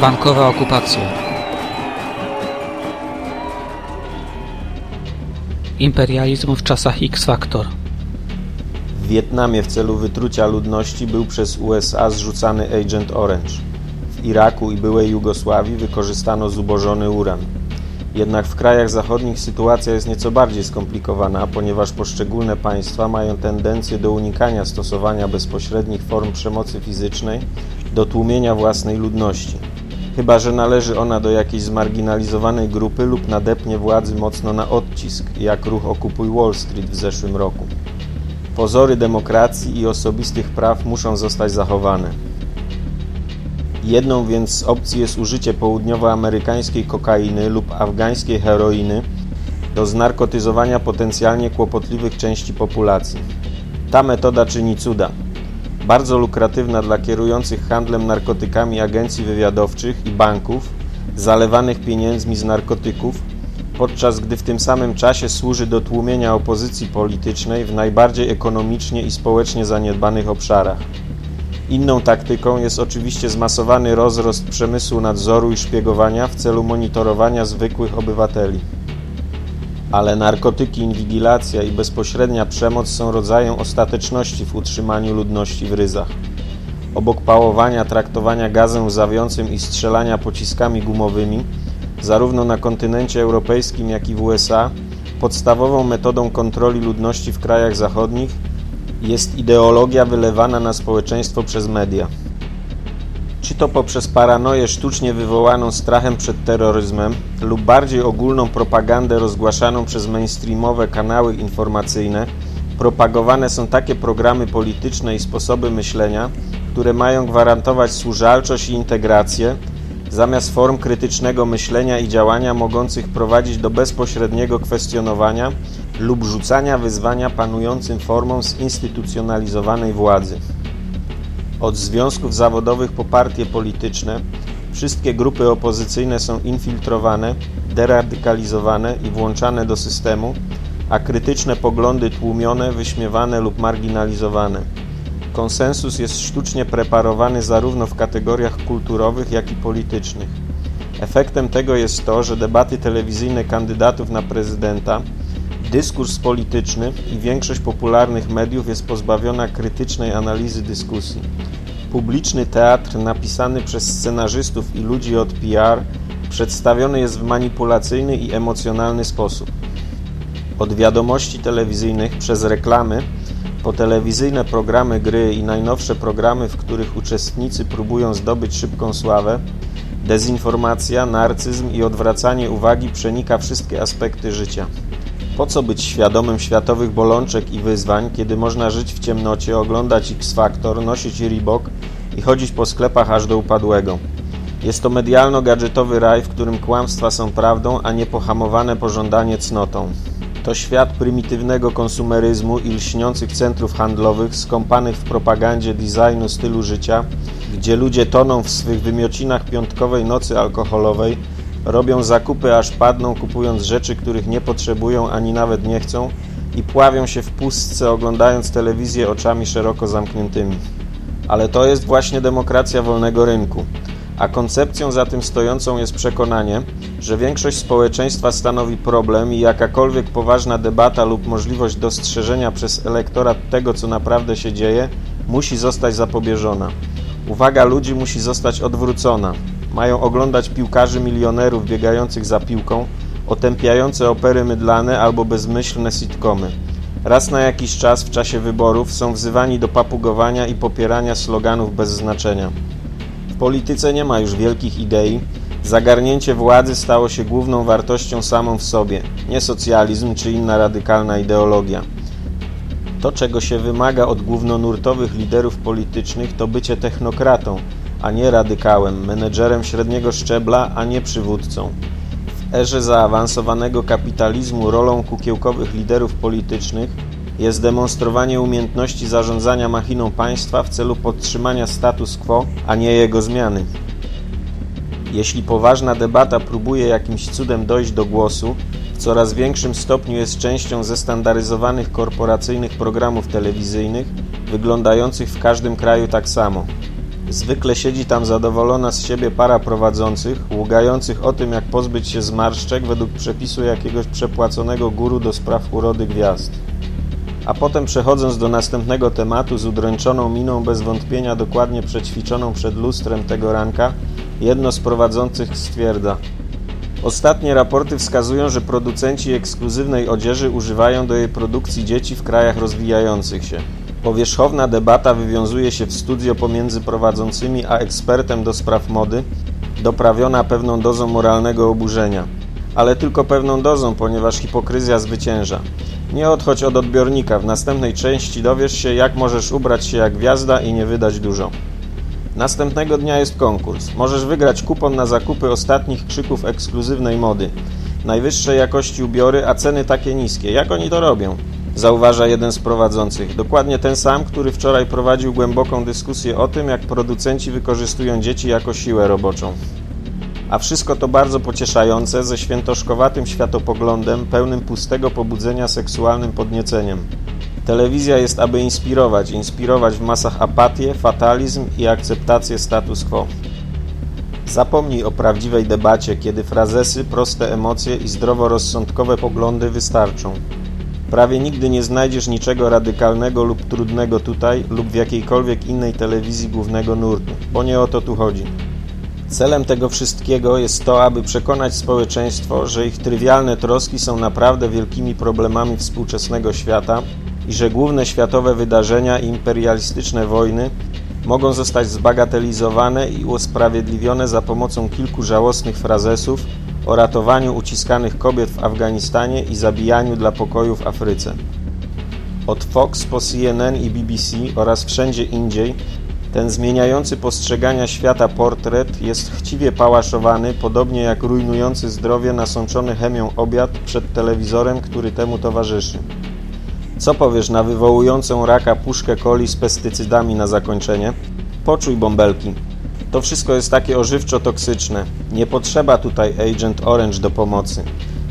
Bankowa okupacja Imperializm w czasach X-Factor W Wietnamie w celu wytrucia ludności był przez USA zrzucany Agent Orange. W Iraku i byłej Jugosławii wykorzystano zubożony uran. Jednak w krajach zachodnich sytuacja jest nieco bardziej skomplikowana, ponieważ poszczególne państwa mają tendencję do unikania stosowania bezpośrednich form przemocy fizycznej do tłumienia własnej ludności. Chyba, że należy ona do jakiejś zmarginalizowanej grupy lub nadepnie władzy mocno na odcisk, jak ruch Okupuj Wall Street w zeszłym roku. Pozory demokracji i osobistych praw muszą zostać zachowane. Jedną więc z opcji jest użycie południowoamerykańskiej kokainy lub afgańskiej heroiny do znarkotyzowania potencjalnie kłopotliwych części populacji. Ta metoda czyni cuda. Bardzo lukratywna dla kierujących handlem narkotykami agencji wywiadowczych i banków, zalewanych pieniędzmi z narkotyków, podczas gdy w tym samym czasie służy do tłumienia opozycji politycznej w najbardziej ekonomicznie i społecznie zaniedbanych obszarach. Inną taktyką jest oczywiście zmasowany rozrost przemysłu nadzoru i szpiegowania w celu monitorowania zwykłych obywateli. Ale narkotyki, inwigilacja i bezpośrednia przemoc są rodzajem ostateczności w utrzymaniu ludności w ryzach. Obok pałowania, traktowania gazem łzawiącym i strzelania pociskami gumowymi, zarówno na kontynencie europejskim, jak i w USA, podstawową metodą kontroli ludności w krajach zachodnich jest ideologia wylewana na społeczeństwo przez media. Czy to poprzez paranoję sztucznie wywołaną strachem przed terroryzmem lub bardziej ogólną propagandę rozgłaszaną przez mainstreamowe kanały informacyjne, propagowane są takie programy polityczne i sposoby myślenia, które mają gwarantować służalczość i integrację, zamiast form krytycznego myślenia i działania mogących prowadzić do bezpośredniego kwestionowania lub rzucania wyzwania panującym formom zinstytucjonalizowanej władzy. Od związków zawodowych po partie polityczne, wszystkie grupy opozycyjne są infiltrowane, deradykalizowane i włączane do systemu, a krytyczne poglądy tłumione, wyśmiewane lub marginalizowane. Konsensus jest sztucznie preparowany zarówno w kategoriach kulturowych, jak i politycznych. Efektem tego jest to, że debaty telewizyjne kandydatów na prezydenta Dyskurs polityczny i większość popularnych mediów jest pozbawiona krytycznej analizy dyskusji. Publiczny teatr napisany przez scenarzystów i ludzi od PR przedstawiony jest w manipulacyjny i emocjonalny sposób. Od wiadomości telewizyjnych przez reklamy po telewizyjne programy gry i najnowsze programy, w których uczestnicy próbują zdobyć szybką sławę, dezinformacja, narcyzm i odwracanie uwagi przenika wszystkie aspekty życia. Po co być świadomym światowych bolączek i wyzwań, kiedy można żyć w ciemnocie, oglądać X-Factor, nosić Reebok i chodzić po sklepach aż do upadłego? Jest to medialno-gadżetowy raj, w którym kłamstwa są prawdą, a niepohamowane pożądanie cnotą. To świat prymitywnego konsumeryzmu i lśniących centrów handlowych skąpanych w propagandzie designu stylu życia, gdzie ludzie toną w swych wymiocinach piątkowej nocy alkoholowej, robią zakupy aż padną, kupując rzeczy, których nie potrzebują ani nawet nie chcą i pławią się w pustce, oglądając telewizję oczami szeroko zamkniętymi. Ale to jest właśnie demokracja wolnego rynku. A koncepcją za tym stojącą jest przekonanie, że większość społeczeństwa stanowi problem i jakakolwiek poważna debata lub możliwość dostrzeżenia przez elektorat tego, co naprawdę się dzieje, musi zostać zapobieżona. Uwaga ludzi musi zostać odwrócona. Mają oglądać piłkarzy milionerów biegających za piłką, otępiające opery mydlane albo bezmyślne sitcomy. Raz na jakiś czas w czasie wyborów są wzywani do papugowania i popierania sloganów bez znaczenia. W polityce nie ma już wielkich idei. Zagarnięcie władzy stało się główną wartością samą w sobie, nie socjalizm czy inna radykalna ideologia. To, czego się wymaga od głównonurtowych liderów politycznych, to bycie technokratą, a nie radykałem, menedżerem średniego szczebla, a nie przywódcą. W erze zaawansowanego kapitalizmu rolą kukiełkowych liderów politycznych jest demonstrowanie umiejętności zarządzania machiną państwa w celu podtrzymania status quo, a nie jego zmiany. Jeśli poważna debata próbuje jakimś cudem dojść do głosu, w coraz większym stopniu jest częścią zestandaryzowanych korporacyjnych programów telewizyjnych, wyglądających w każdym kraju tak samo. Zwykle siedzi tam zadowolona z siebie para prowadzących, ługających o tym, jak pozbyć się zmarszczek według przepisu jakiegoś przepłaconego guru do spraw urody gwiazd. A potem przechodząc do następnego tematu z udręczoną miną bez wątpienia dokładnie przećwiczoną przed lustrem tego ranka, jedno z prowadzących stwierdza Ostatnie raporty wskazują, że producenci ekskluzywnej odzieży używają do jej produkcji dzieci w krajach rozwijających się. Powierzchowna debata wywiązuje się w studio pomiędzy prowadzącymi a ekspertem do spraw mody, doprawiona pewną dozą moralnego oburzenia. Ale tylko pewną dozą, ponieważ hipokryzja zwycięża. Nie odchodź od odbiornika, w następnej części dowiesz się, jak możesz ubrać się jak gwiazda i nie wydać dużo. Następnego dnia jest konkurs. Możesz wygrać kupon na zakupy ostatnich krzyków ekskluzywnej mody. Najwyższej jakości ubiory, a ceny takie niskie. Jak oni to robią? Zauważa jeden z prowadzących. Dokładnie ten sam, który wczoraj prowadził głęboką dyskusję o tym, jak producenci wykorzystują dzieci jako siłę roboczą. A wszystko to bardzo pocieszające, ze świętoszkowatym światopoglądem, pełnym pustego pobudzenia seksualnym podnieceniem. Telewizja jest, aby inspirować, inspirować w masach apatię, fatalizm i akceptację status quo. Zapomnij o prawdziwej debacie, kiedy frazesy, proste emocje i zdroworozsądkowe poglądy wystarczą. Prawie nigdy nie znajdziesz niczego radykalnego lub trudnego tutaj lub w jakiejkolwiek innej telewizji głównego nurtu, bo nie o to tu chodzi. Celem tego wszystkiego jest to, aby przekonać społeczeństwo, że ich trywialne troski są naprawdę wielkimi problemami współczesnego świata i że główne światowe wydarzenia i imperialistyczne wojny mogą zostać zbagatelizowane i usprawiedliwione za pomocą kilku żałosnych frazesów o ratowaniu uciskanych kobiet w Afganistanie i zabijaniu dla pokoju w Afryce. Od Fox po CNN i BBC oraz wszędzie indziej ten zmieniający postrzegania świata portret jest chciwie pałaszowany, podobnie jak rujnujący zdrowie nasączony chemią obiad przed telewizorem, który temu towarzyszy. Co powiesz na wywołującą raka puszkę coli z pestycydami na zakończenie? Poczuj bąbelki. To wszystko jest takie ożywczo toksyczne. Nie potrzeba tutaj Agent Orange do pomocy.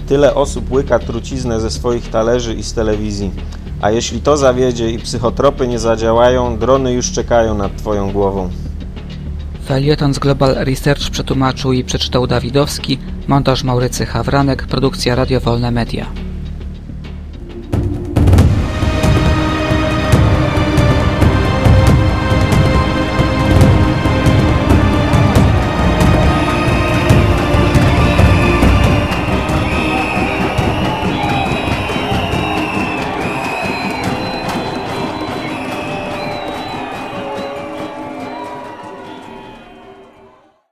Tyle osób łyka truciznę ze swoich talerzy i z telewizji. A jeśli to zawiedzie i psychotropy nie zadziałają, drony już czekają nad Twoją głową. Felieton z Global Research przetłumaczył i przeczytał Dawidowski, montaż Maurycy Hawranek, produkcja Radio Wolne Media.